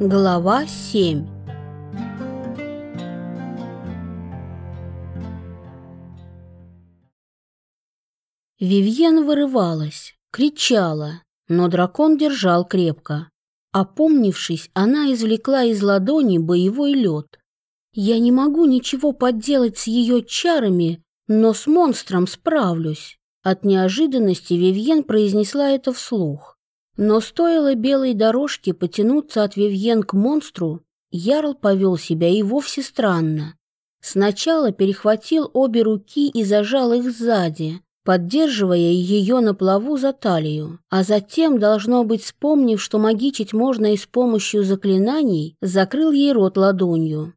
Глава 7 Вивьен вырывалась, кричала, но дракон держал крепко. Опомнившись, она извлекла из ладони боевой лед. Я не могу ничего подделать с ее чарами, но с монстром справлюсь. От неожиданности Вивьен произнесла это вслух. Но стоило белой дорожке потянуться от Вивьен к монстру, Ярл повел себя и вовсе странно. Сначала перехватил обе руки и зажал их сзади, поддерживая ее на плаву за талию, а затем, должно быть, вспомнив, что магичить можно и с помощью заклинаний, закрыл ей рот ладонью.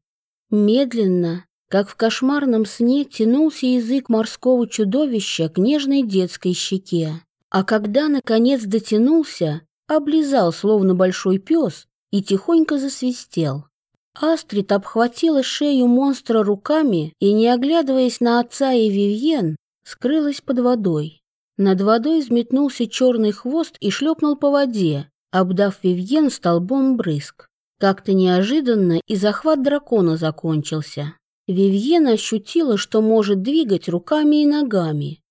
Медленно, как в кошмарном сне, тянулся язык морского чудовища к нежной детской щеке. А когда, наконец, дотянулся, облизал, словно большой пес, и тихонько засвистел. Астрид обхватила шею монстра руками и, не оглядываясь на отца и Вивьен, скрылась под водой. Над водой взметнулся черный хвост и шлепнул по воде, обдав Вивьен столбом брызг. Как-то неожиданно и захват дракона закончился. Вивьен ощутила, что может двигать руками и ногами.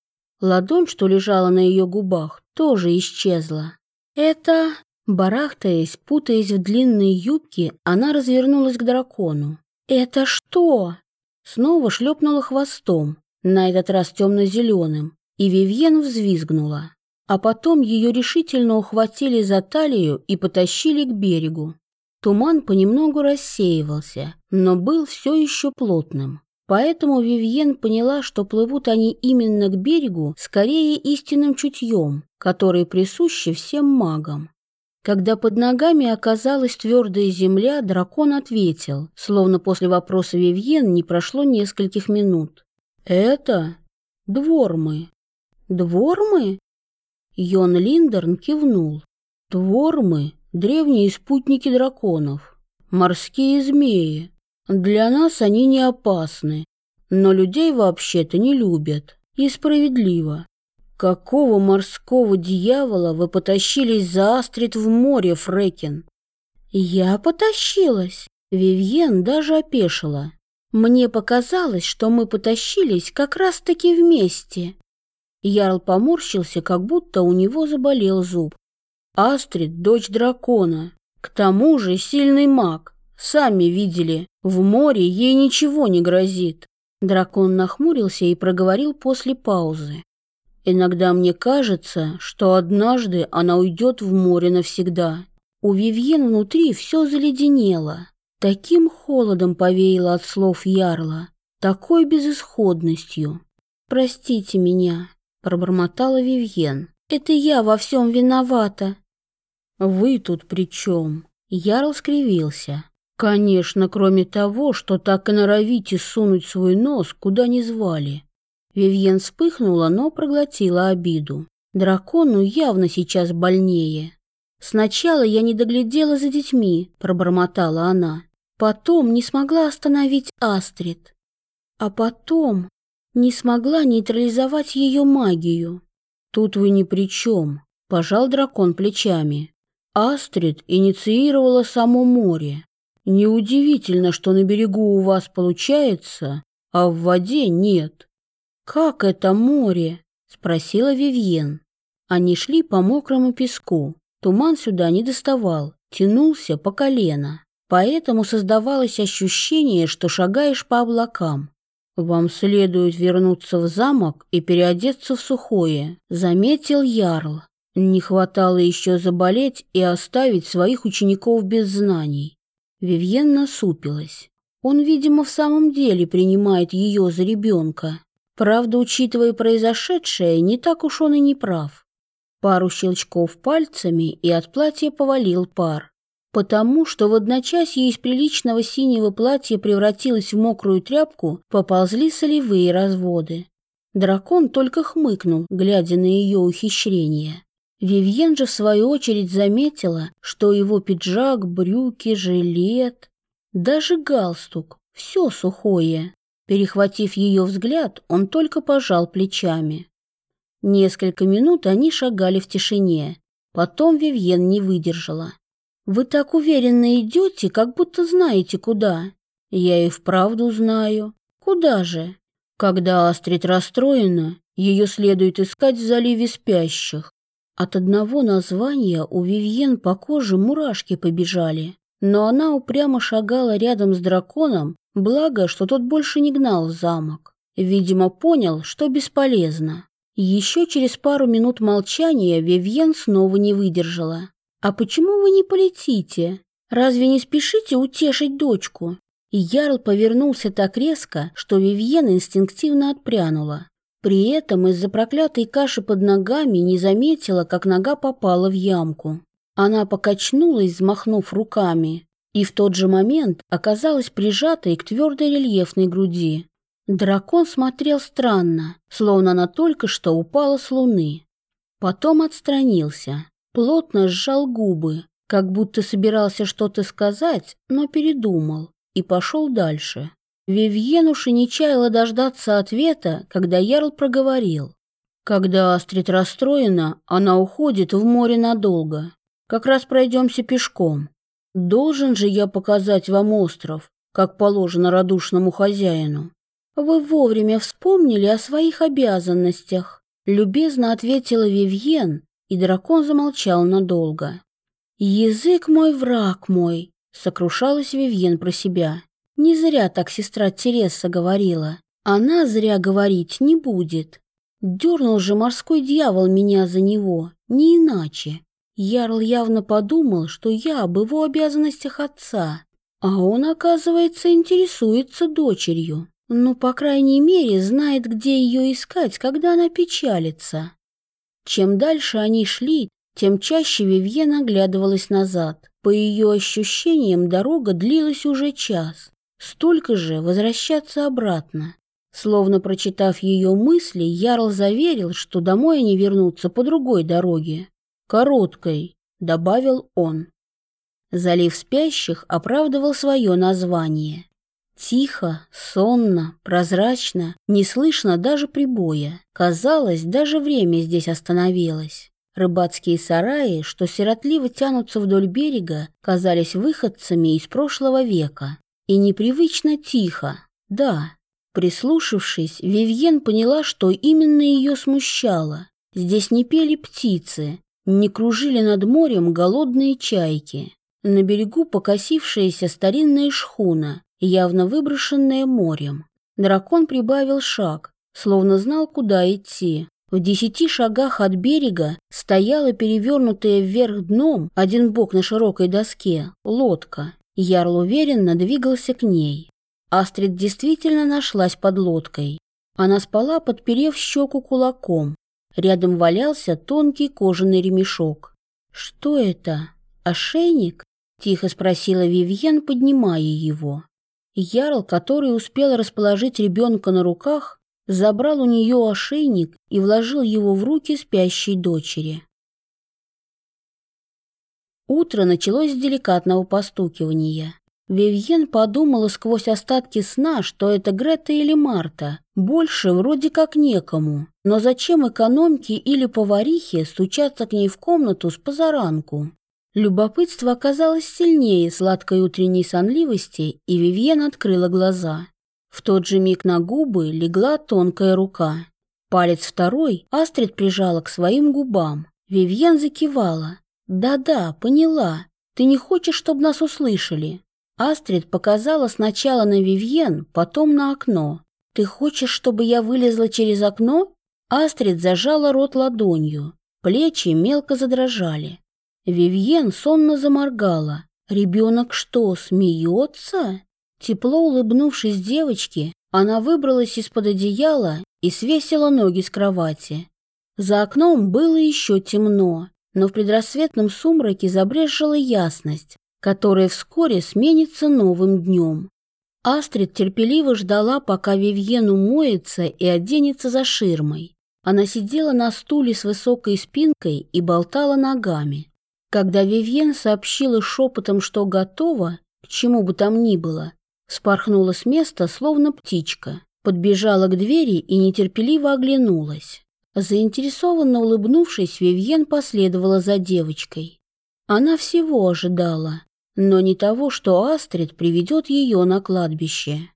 Ладонь, что лежала на ее губах, тоже исчезла. Это... Барахтаясь, путаясь в длинные юбки, она развернулась к дракону. «Это что?» Снова шлепнула хвостом, на этот раз темно-зеленым, и Вивьен взвизгнула. А потом ее решительно ухватили за талию и потащили к берегу. Туман понемногу рассеивался, но был все еще плотным. Поэтому Вивьен поняла, что плывут они именно к берегу скорее истинным чутьем, которое присуще всем магам. Когда под ногами оказалась твердая земля, дракон ответил, словно после вопроса Вивьен не прошло нескольких минут. «Это двормы». «Двормы?» Йон Линдерн кивнул. «Двормы — древние спутники драконов, морские змеи. Для нас они не опасны, но людей вообще-то не любят. И справедливо. Какого морского дьявола вы потащились за Астрид в море, Фрекен? Я потащилась. Вивьен даже опешила. Мне показалось, что мы потащились как раз-таки вместе. Ярл поморщился, как будто у него заболел зуб. Астрид — дочь дракона, к тому же сильный маг. Сами видели, в море ей ничего не грозит. Дракон нахмурился и проговорил после паузы. Иногда мне кажется, что однажды она уйдет в море навсегда. У Вивьен внутри все заледенело. Таким холодом повеяло от слов Ярла, такой безысходностью. «Простите меня», — пробормотала Вивьен. «Это я во всем виновата». «Вы тут при чем?» Ярл скривился. «Конечно, кроме того, что так и норовите сунуть свой нос, куда не звали». Вивьен вспыхнула, но проглотила обиду. Дракону явно сейчас больнее. «Сначала я не доглядела за детьми», — пробормотала она. Потом не смогла остановить Астрид. А потом не смогла нейтрализовать ее магию. Тут вы ни при чем, пожал дракон плечами. Астрид инициировала само море. Неудивительно, что на берегу у вас получается, а в воде нет. Как это море? спросила Вивьен. Они шли по мокрому песку. Туман сюда не доставал, тянулся по колено. Поэтому создавалось ощущение, что шагаешь по облакам. «Вам следует вернуться в замок и переодеться в сухое», — заметил Ярл. Не хватало еще заболеть и оставить своих учеников без знаний. Вивьен насупилась. Он, видимо, в самом деле принимает ее за ребенка. Правда, учитывая произошедшее, не так уж он и не прав. Пару щелчков пальцами, и от платья повалил пар потому что в одночасье из приличного синего платья превратилась в мокрую тряпку, поползли солевые разводы. Дракон только хмыкнул, глядя на ее ухищрение. Вивьен же в свою очередь заметила, что его пиджак, брюки, жилет, даже галстук, все сухое. Перехватив ее взгляд, он только пожал плечами. Несколько минут они шагали в тишине. Потом Вивьен не выдержала. Вы так уверенно идете, как будто знаете куда. Я и вправду знаю. Куда же? Когда Астрид расстроена, ее следует искать в заливе спящих. От одного названия у Вивьен по коже мурашки побежали, но она упрямо шагала рядом с драконом, благо, что тот больше не гнал в замок. Видимо, понял, что бесполезно. Еще через пару минут молчания Вивьен снова не выдержала. «А почему вы не полетите? Разве не спешите утешить дочку?» И Ярл повернулся так резко, что Вивьен инстинктивно отпрянула. При этом из-за проклятой каши под ногами не заметила, как нога попала в ямку. Она покачнулась, взмахнув руками, и в тот же момент оказалась прижатой к твердой рельефной груди. Дракон смотрел странно, словно она только что упала с луны. Потом отстранился, плотно сжал губы, как будто собирался что-то сказать, но передумал и пошел дальше. Вивьен уж и не чаяла дождаться ответа, когда Ярл проговорил. Когда Астрид расстроена, она уходит в море надолго. Как раз пройдемся пешком. Должен же я показать вам остров, как положено радушному хозяину. Вы вовремя вспомнили о своих обязанностях, любезно ответила Вивьен, и дракон замолчал надолго. Язык мой, враг мой, Сокрушалась Вивьен про себя. Не зря так сестра Тереса говорила. Она зря говорить не будет. Дернул же морской дьявол меня за него, не иначе. Ярл явно подумал, что я об его обязанностях отца, а он, оказывается, интересуется дочерью. Ну, по крайней мере, знает, где ее искать, когда она печалится. Чем дальше они шли, тем чаще Вивьен оглядывалась назад. По ее ощущениям, дорога длилась уже час. Столько же возвращаться обратно. Словно прочитав ее мысли, Ярл заверил, что домой они вернутся по другой дороге. «Короткой», — добавил он. Залив спящих оправдывал свое название. Тихо, сонно, прозрачно, не слышно даже прибоя. Казалось, даже время здесь остановилось. Рыбацкие сараи, что сиротливо тянутся вдоль берега, казались выходцами из прошлого века. И непривычно тихо. Да, прислушавшись, Вивьен поняла, что именно ее смущало. Здесь не пели птицы, не кружили над морем голодные чайки. На берегу покосившаяся старинная шхуна, явно выброшенная морем. Дракон прибавил шаг, словно знал, куда идти. В десяти шагах от берега стояла перевернутая вверх дном, один бок на широкой доске, лодка. Ярл уверенно двигался к ней. Астрид действительно нашлась под лодкой. Она спала, подперев щеку кулаком. Рядом валялся тонкий кожаный ремешок. «Что это? Ошейник?» — тихо спросила Вивьен, поднимая его. Ярл, который успел расположить ребенка на руках, забрал у нее ошейник и вложил его в руки спящей дочери. Утро началось с деликатного постукивания. Вивьен подумала сквозь остатки сна, что это Грета или Марта. Больше вроде как некому. Но зачем экономке или поварихе стучаться к ней в комнату с позаранку? Любопытство оказалось сильнее сладкой утренней сонливости, и Вивьен открыла глаза. В тот же миг на губы легла тонкая рука. Палец второй Астрид прижала к своим губам. Вивьен закивала. «Да-да, поняла. Ты не хочешь, чтобы нас услышали?» Астрид показала сначала на Вивьен, потом на окно. «Ты хочешь, чтобы я вылезла через окно?» Астрид зажала рот ладонью. Плечи мелко задрожали. Вивьен сонно заморгала. «Ребенок что, смеется?» Тепло улыбнувшись девочке, она выбралась из-под одеяла и свесила ноги с кровати. За окном было еще темно, но в предрассветном сумраке забрежила ясность, которая вскоре сменится новым днем. Астрид терпеливо ждала, пока Вивьен умоется и оденется за ширмой. Она сидела на стуле с высокой спинкой и болтала ногами. Когда Вивьен сообщила шепотом, что готова, к чему бы там ни было, Спорхнула с места, словно птичка, подбежала к двери и нетерпеливо оглянулась. Заинтересованно улыбнувшись, Вивьен последовала за девочкой. Она всего ожидала, но не того, что Астрид приведет ее на кладбище.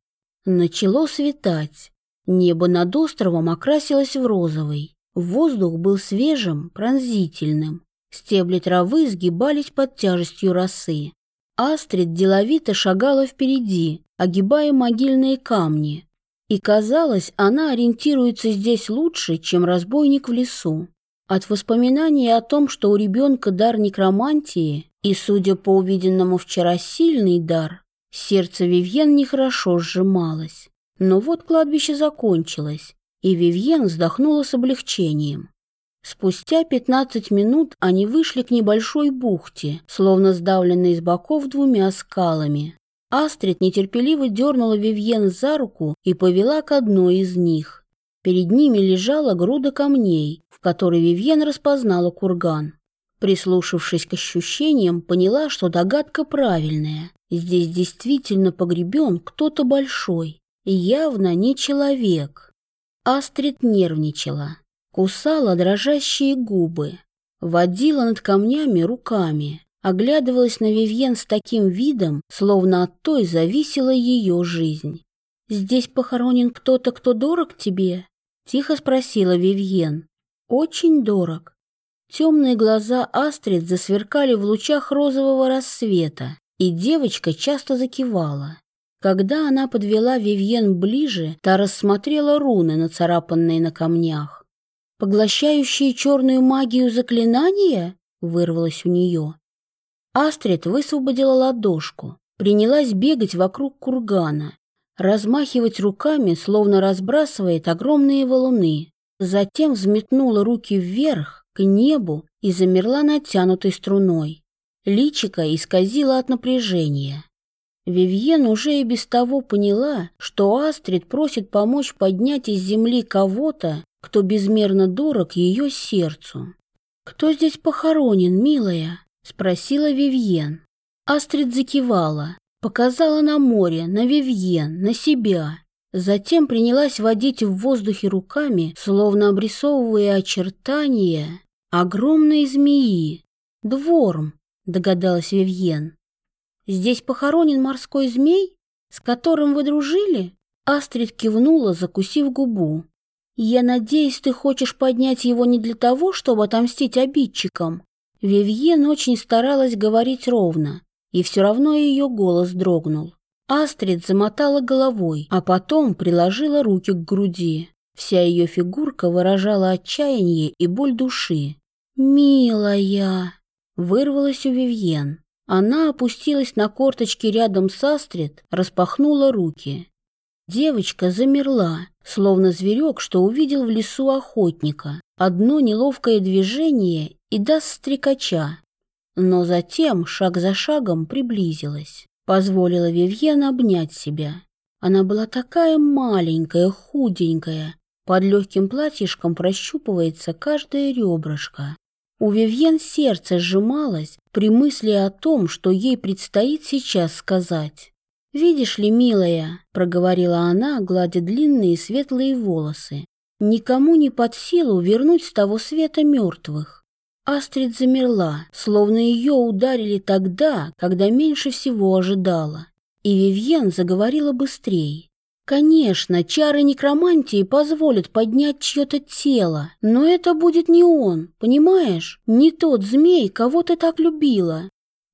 Начало светать. Небо над островом окрасилось в розовый. Воздух был свежим, пронзительным. Стебли травы сгибались под тяжестью росы. Астрид деловито шагала впереди, огибая могильные камни. И казалось, она ориентируется здесь лучше, чем разбойник в лесу. От воспоминаний о том, что у ребенка дар некромантии, и, судя по увиденному вчера, сильный дар, сердце Вивьен нехорошо сжималось. Но вот кладбище закончилось, и Вивьен вздохнула с облегчением. Спустя пятнадцать минут они вышли к небольшой бухте, словно сдавленной с боков двумя скалами. Астрид нетерпеливо дернула Вивьен за руку и повела к одной из них. Перед ними лежала груда камней, в которой Вивьен распознала курган. Прислушавшись к ощущениям, поняла, что догадка правильная. Здесь действительно погребен кто-то большой, и явно не человек. Астрид нервничала, кусала дрожащие губы, водила над камнями руками, оглядывалась на Вивьен с таким видом, словно от той зависела ее жизнь. «Здесь похоронен кто-то, кто дорог тебе?» — тихо спросила Вивьен. «Очень дорог». Темные глаза Астрид засверкали в лучах розового рассвета, и девочка часто закивала. Когда она подвела Вивьен ближе, та рассмотрела руны, нацарапанные на камнях. «Поглощающие черную магию заклинания?» — вырвалось у нее. Астрид высвободила ладошку, принялась бегать вокруг кургана, размахивать руками, словно разбрасывает огромные валуны. Затем взметнула руки вверх, к небу, и замерла натянутой струной. Личика исказила от напряжения. Вивьен уже и без того поняла, что Астрид просит помочь поднять из земли кого-то, кто безмерно дорог ее сердцу. «Кто здесь похоронен, милая?» — спросила Вивьен. Астрид закивала, показала на море, на Вивьен, на себя. Затем принялась водить в воздухе руками, словно обрисовывая очертания огромной змеи. «Дворм», — догадалась Вивьен. «Здесь похоронен морской змей, с которым вы дружили?» Астрид кивнула, закусив губу. «Я надеюсь, ты хочешь поднять его не для того, чтобы отомстить обидчикам, Вивьен очень старалась говорить ровно, и все равно ее голос дрогнул. Астрид замотала головой, а потом приложила руки к груди. Вся ее фигурка выражала отчаяние и боль души. «Милая!» — вырвалась у Вивьен. Она опустилась на корточки рядом с Астрид, распахнула руки. Девочка замерла, словно зверек, что увидел в лесу охотника. Одно неловкое движение, и даст стрекача. Но затем, шаг за шагом, приблизилась. Позволила Вивьен обнять себя. Она была такая маленькая, худенькая. Под легким платьишком прощупывается каждое ребрышко. У Вивьен сердце сжималось при мысли о том, что ей предстоит сейчас сказать. «Видишь ли, милая», — проговорила она, гладя длинные светлые волосы, «никому не под силу вернуть с того света мертвых. Астрид замерла, словно ее ударили тогда, когда меньше всего ожидала. И Вивьен заговорила быстрее. Конечно, чары некромантии позволят поднять чье-то тело, но это будет не он, понимаешь? Не тот змей, кого ты так любила.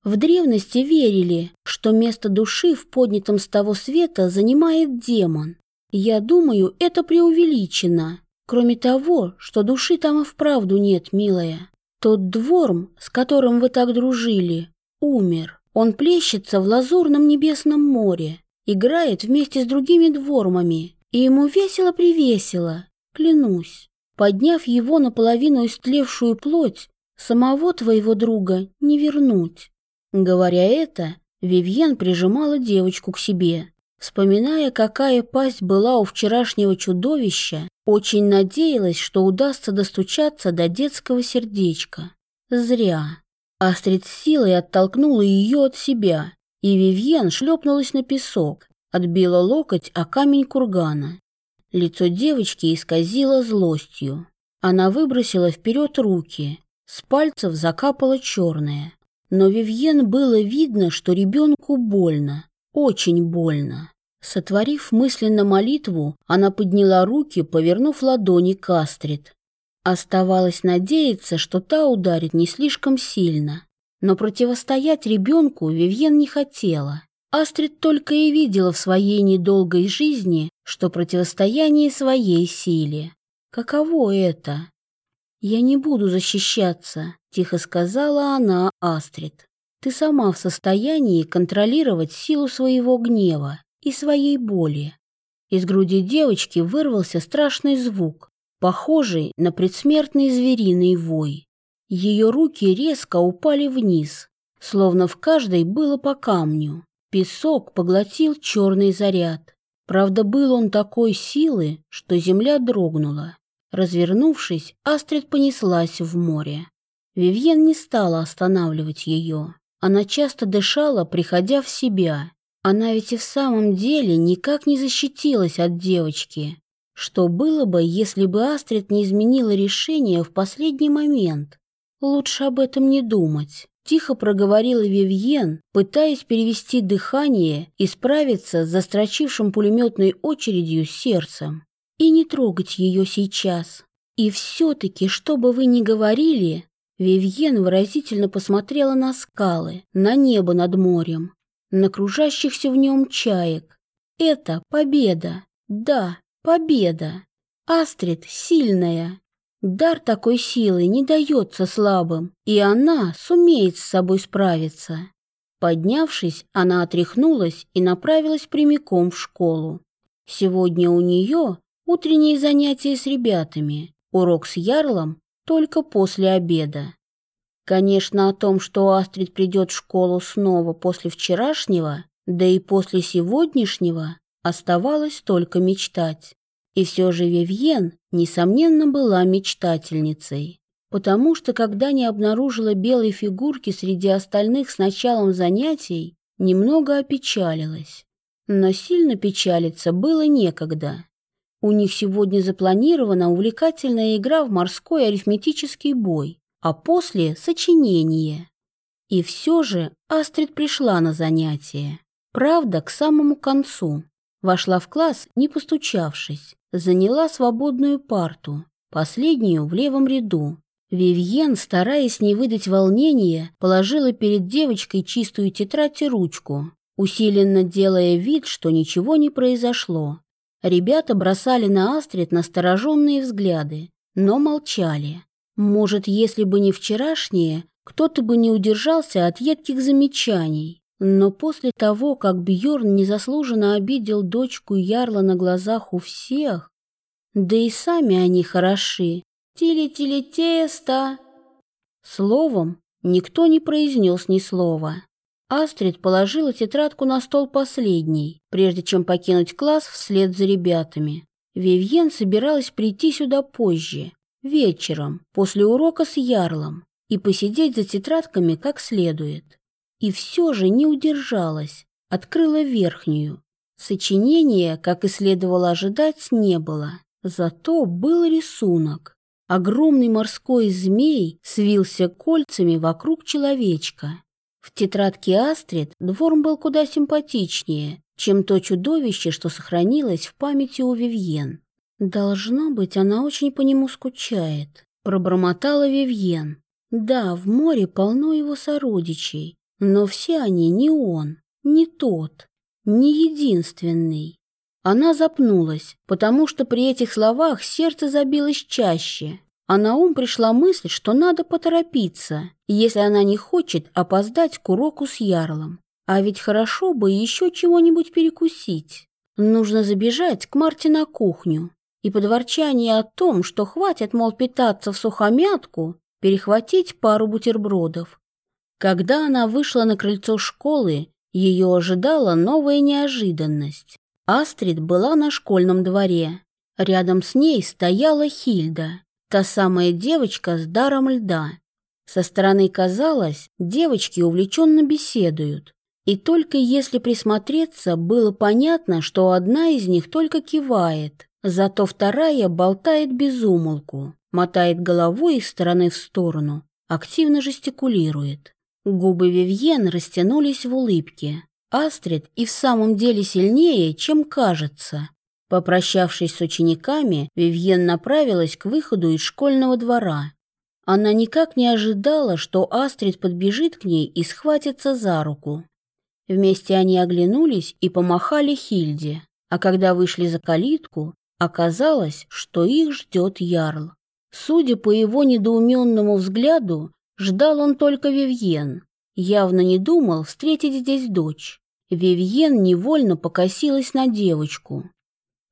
В древности верили, что место души в поднятом с того света занимает демон. Я думаю, это преувеличено. Кроме того, что души там и вправду нет, милая. Тот дворм, с которым вы так дружили, умер. Он плещется в лазурном небесном море, играет вместе с другими двормами, и ему весело-привесело, клянусь. Подняв его наполовину истлевшую плоть, самого твоего друга не вернуть. Говоря это, Вивьен прижимала девочку к себе. Вспоминая, какая пасть была у вчерашнего чудовища, очень надеялась, что удастся достучаться до детского сердечка. Зря. Астрид силой оттолкнула ее от себя, и Вивьен шлепнулась на песок, отбила локоть о камень кургана. Лицо девочки исказило злостью. Она выбросила вперед руки. С пальцев закапало черное. Но Вивьен было видно, что ребенку больно, очень больно. Сотворив мысленно молитву, она подняла руки, повернув ладони к Астрид. Оставалось надеяться, что та ударит не слишком сильно. Но противостоять ребенку Вивьен не хотела. Астрид только и видела в своей недолгой жизни, что противостояние своей силе. Каково это? «Я не буду защищаться», — тихо сказала она Астрид. «Ты сама в состоянии контролировать силу своего гнева и своей боли». Из груди девочки вырвался страшный звук, похожий на предсмертный звериный вой. Ее руки резко упали вниз, словно в каждой было по камню. Песок поглотил черный заряд. Правда, был он такой силы, что земля дрогнула. Развернувшись, Астрид понеслась в море. Вивьен не стала останавливать ее. Она часто дышала, приходя в себя. Она ведь и в самом деле никак не защитилась от девочки. Что было бы, если бы Астрид не изменила решение в последний момент? Лучше об этом не думать. Тихо проговорила Вивьен, пытаясь перевести дыхание и справиться с застрочившим пулеметной очередью сердцем. И не трогать ее сейчас. И все-таки, что бы вы ни говорили, Вивьен выразительно посмотрела на скалы, на небо над морем, на кружащихся в нем чаек. Это победа. Да, победа. Астрид сильная, Дар такой силы не дается слабым, и она сумеет с собой справиться. Поднявшись, она отряхнулась и направилась прямиком в школу. Сегодня у нее утренние занятия с ребятами, урок с Ярлом только после обеда. Конечно, о том, что Астрид придет в школу снова после вчерашнего, да и после сегодняшнего, оставалось только мечтать. И все же Вивьен, несомненно, была мечтательницей. Потому что, когда не обнаружила белой фигурки среди остальных с началом занятий, немного опечалилась. Но сильно печалиться было некогда. У них сегодня запланирована увлекательная игра в морской арифметический бой, а после — сочинение. И все же Астрид пришла на занятие. Правда, к самому концу. Вошла в класс, не постучавшись заняла свободную парту, последнюю в левом ряду. Вивьен, стараясь не выдать волнения, положила перед девочкой чистую тетрадь и ручку, усиленно делая вид, что ничего не произошло. Ребята бросали на Астрид настороженные взгляды, но молчали. Может, если бы не вчерашнее, кто-то бы не удержался от едких замечаний. Но после того, как Бьорн незаслуженно обидел дочку Ярла на глазах у всех, да и сами они хороши, тили-тили-тесто. Словом, никто не произнес ни слова. Астрид положила тетрадку на стол последней, прежде чем покинуть класс вслед за ребятами. Вивьен собиралась прийти сюда позже, вечером, после урока с Ярлом, и посидеть за тетрадками как следует. И все же не удержалась, открыла верхнюю. Сочинения, как и следовало ожидать, не было. Зато был рисунок. Огромный морской змей свился кольцами вокруг человечка. В тетрадке Астрид двор был куда симпатичнее, чем то чудовище, что сохранилось в памяти у Вивьен. «Должно быть, она очень по нему скучает», — пробормотала Вивьен. «Да, в море полно его сородичей, но все они не он, не тот, не единственный. Она запнулась, потому что при этих словах сердце забилось чаще, а на ум пришла мысль, что надо поторопиться, если она не хочет опоздать к уроку с Ярлом. А ведь хорошо бы еще чего-нибудь перекусить. Нужно забежать к Марте на кухню и под ворчание о том, что хватит, мол, питаться в сухомятку, перехватить пару бутербродов когда она вышла на крыльцо школы, ее ожидала новая неожиданность. Астрид была на школьном дворе. Рядом с ней стояла Хильда, та самая девочка с даром льда. Со стороны казалось, девочки увлеченно беседуют. И только если присмотреться, было понятно, что одна из них только кивает, зато вторая болтает без умолку, мотает головой из стороны в сторону, активно жестикулирует. Губы Вивьен растянулись в улыбке. Астрид и в самом деле сильнее, чем кажется. Попрощавшись с учениками, Вивьен направилась к выходу из школьного двора. Она никак не ожидала, что Астрид подбежит к ней и схватится за руку. Вместе они оглянулись и помахали Хильде, а когда вышли за калитку, оказалось, что их ждет Ярл. Судя по его недоуменному взгляду, ждал он только Вивьен. Явно не думал встретить здесь дочь. Вивьен невольно покосилась на девочку.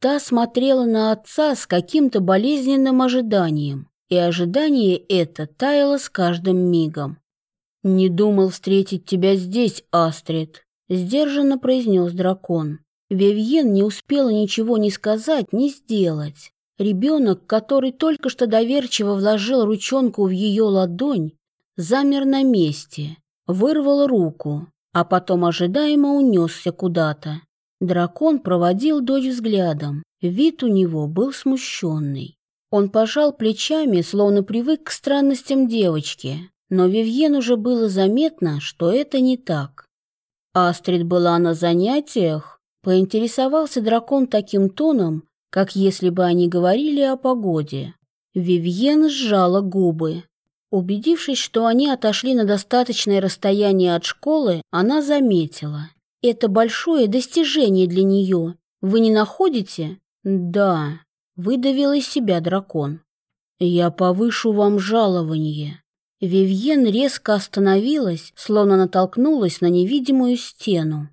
Та смотрела на отца с каким-то болезненным ожиданием, и ожидание это таяло с каждым мигом. «Не думал встретить тебя здесь, Астрид», — сдержанно произнес дракон. Вивьен не успела ничего ни сказать, ни сделать. Ребенок, который только что доверчиво вложил ручонку в ее ладонь, замер на месте, вырвал руку, а потом ожидаемо унесся куда-то. Дракон проводил дочь взглядом. Вид у него был смущенный. Он пожал плечами, словно привык к странностям девочки, но Вивьен уже было заметно, что это не так. Астрид была на занятиях, поинтересовался дракон таким тоном, как если бы они говорили о погоде. Вивьен сжала губы. Убедившись, что они отошли на достаточное расстояние от школы, она заметила. Это большое достижение для нее. Вы не находите? Да, выдавил из себя дракон. Я повышу вам жалование. Вивьен резко остановилась, словно натолкнулась на невидимую стену.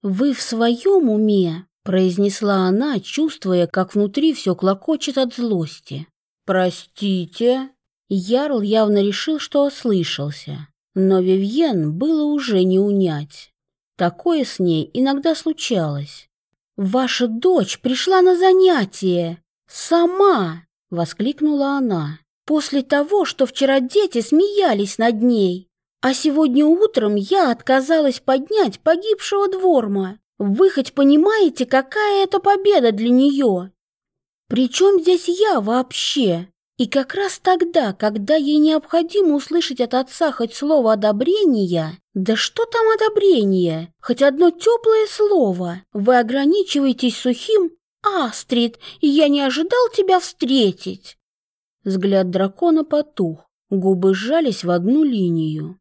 «Вы в своем уме?» — произнесла она, чувствуя, как внутри все клокочет от злости. «Простите?» Ярл явно решил, что ослышался, но Вивьен было уже не унять. Такое с ней иногда случалось. «Ваша дочь пришла на занятие! Сама!» — воскликнула она. «После того, что вчера дети смеялись над ней, а сегодня утром я отказалась поднять погибшего дворма. Вы хоть понимаете, какая это победа для нее? Причем здесь я вообще?» И как раз тогда, когда ей необходимо услышать от отца хоть слово одобрения, да что там одобрение, хоть одно теплое слово, вы ограничиваетесь сухим «Астрид, я не ожидал тебя встретить!» Взгляд дракона потух, губы сжались в одну линию.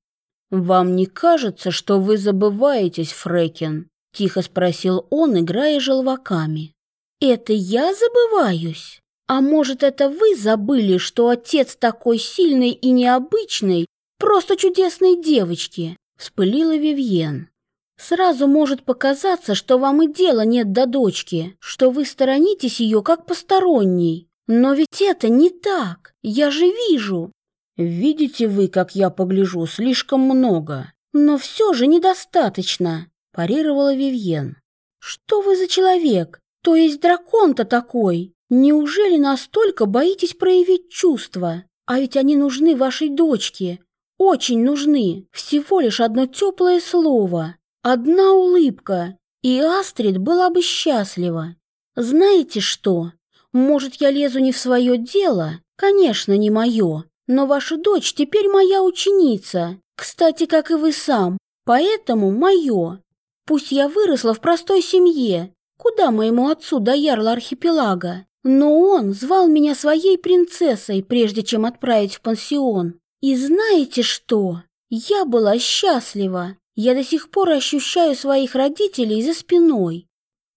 «Вам не кажется, что вы забываетесь, Фрекен?» — тихо спросил он, играя желваками. «Это я забываюсь?» А может, это вы забыли, что отец такой сильный и необычный, просто чудесной девочки? Вспылила Вивьен. Сразу может показаться, что вам и дела нет до дочки, что вы сторонитесь ее как посторонний. Но ведь это не так, я же вижу. Видите вы, как я погляжу, слишком много. Но все же недостаточно, парировала Вивьен. Что вы за человек? То есть дракон-то такой? Неужели настолько боитесь проявить чувства? А ведь они нужны вашей дочке. Очень нужны. Всего лишь одно теплое слово. Одна улыбка. И Астрид была бы счастлива. Знаете что? Может, я лезу не в свое дело? Конечно, не мое. Но ваша дочь теперь моя ученица. Кстати, как и вы сам. Поэтому мое. Пусть я выросла в простой семье. Куда моему отцу до ярла архипелага? Но он звал меня своей принцессой, прежде чем отправить в пансион. И знаете что? Я была счастлива. Я до сих пор ощущаю своих родителей за спиной.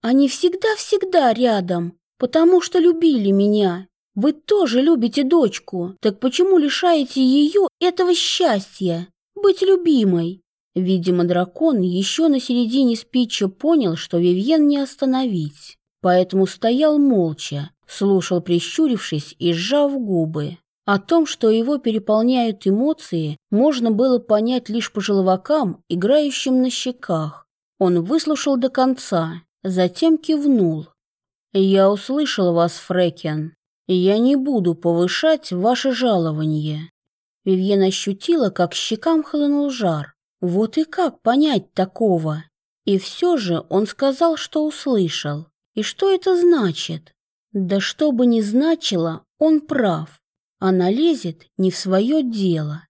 Они всегда-всегда рядом, потому что любили меня. Вы тоже любите дочку, так почему лишаете ее этого счастья? Быть любимой? Видимо, дракон еще на середине спича понял, что Вивьен не остановить, поэтому стоял молча, слушал прищурившись и сжав губы. О том, что его переполняют эмоции, можно было понять лишь по желвакам, играющим на щеках. Он выслушал до конца, затем кивнул. «Я услышал вас, Фрекен, я не буду повышать ваше жалование». Вивьен ощутила, как щекам хлынул жар. Вот и как понять такого? И все же он сказал, что услышал. И что это значит? Да что бы ни значило, он прав. Она лезет не в свое дело.